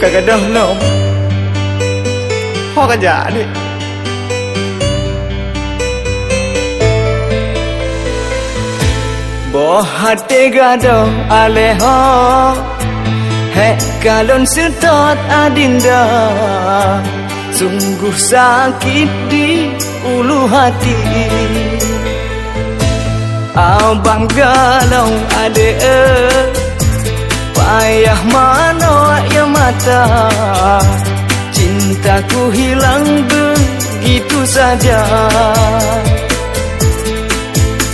kagak dah nom Ho kan jadi Boh hati gado ale ho. He kalon setot adinda. Sungguh sakit di ulu hati. Abang galau ade Payah mana mata. Cintaku hilang begitu saja.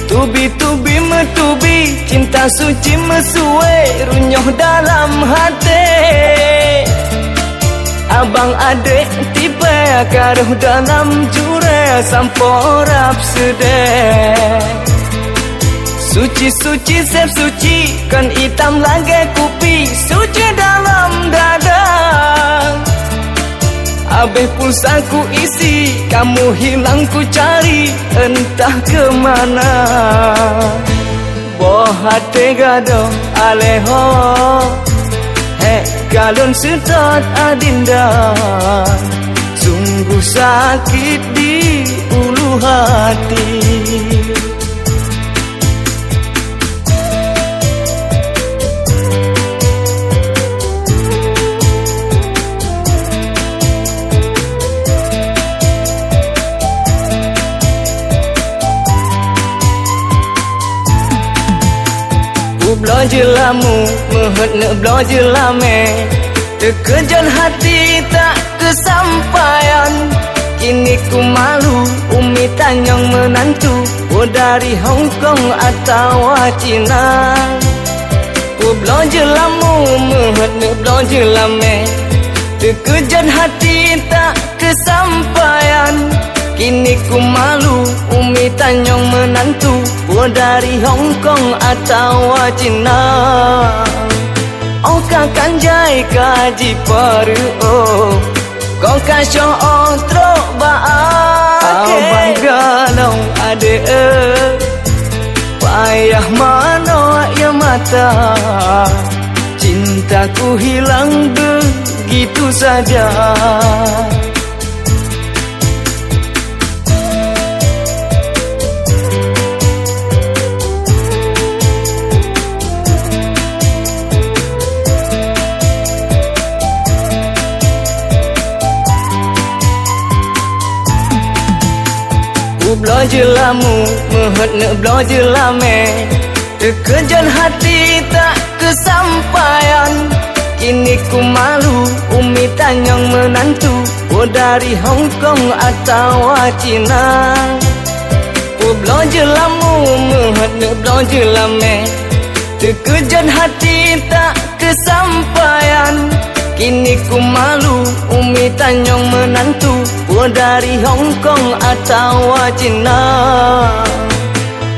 Tubi-tubi metubi Cinta suci mesuai Runyoh dalam hati. Abang adik tiba Karuh dalam jure Samporap sedih. Suci-suci sep suci Kan hitam lagi kupi Suci Habis pulsa ku isi Kamu hilang ku cari Entah ke mana. Boh hati aleho. Hek kalon sedot adinda. Sungguh sakit di ulu hati belanja lamu Mehet nak belanja lame Terkejan hati tak kesampaian. Kini ku malu Umi tanyang menantu. Oh dari Hong Kong atau Cina Ku belanja lamu Mehet nak belanja lame Terkejan hati tak kesampaian. Kini ku malu Umi tanyong menantu dari Hong Kong atau Cina Oh kakan jai kaji peru oh Kau kasih otro baake. Oh banggalau ade. Payah mana ya mata. Cintaku hilang begitu saja belanja lamu Mehet nak belanja lame Terkejan hati tak kesampaian. Kini ku malu Umi tanyang menantu. Oh dari Hong Kong atau Cina Ku belanja lamu Mehet nak belanja lame Terkejan hati tak kesampaian. Kini ku malu Umi tanyong menantu dari Hong Kong atau Cina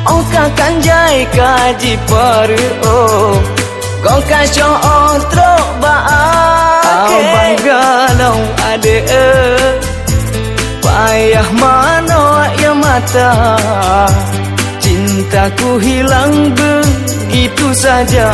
Oh kakan jai kaji peru oh. Kau kasih otro baake Oh banggalau ade Payah mana ya mata. Cintaku hilang begitu saja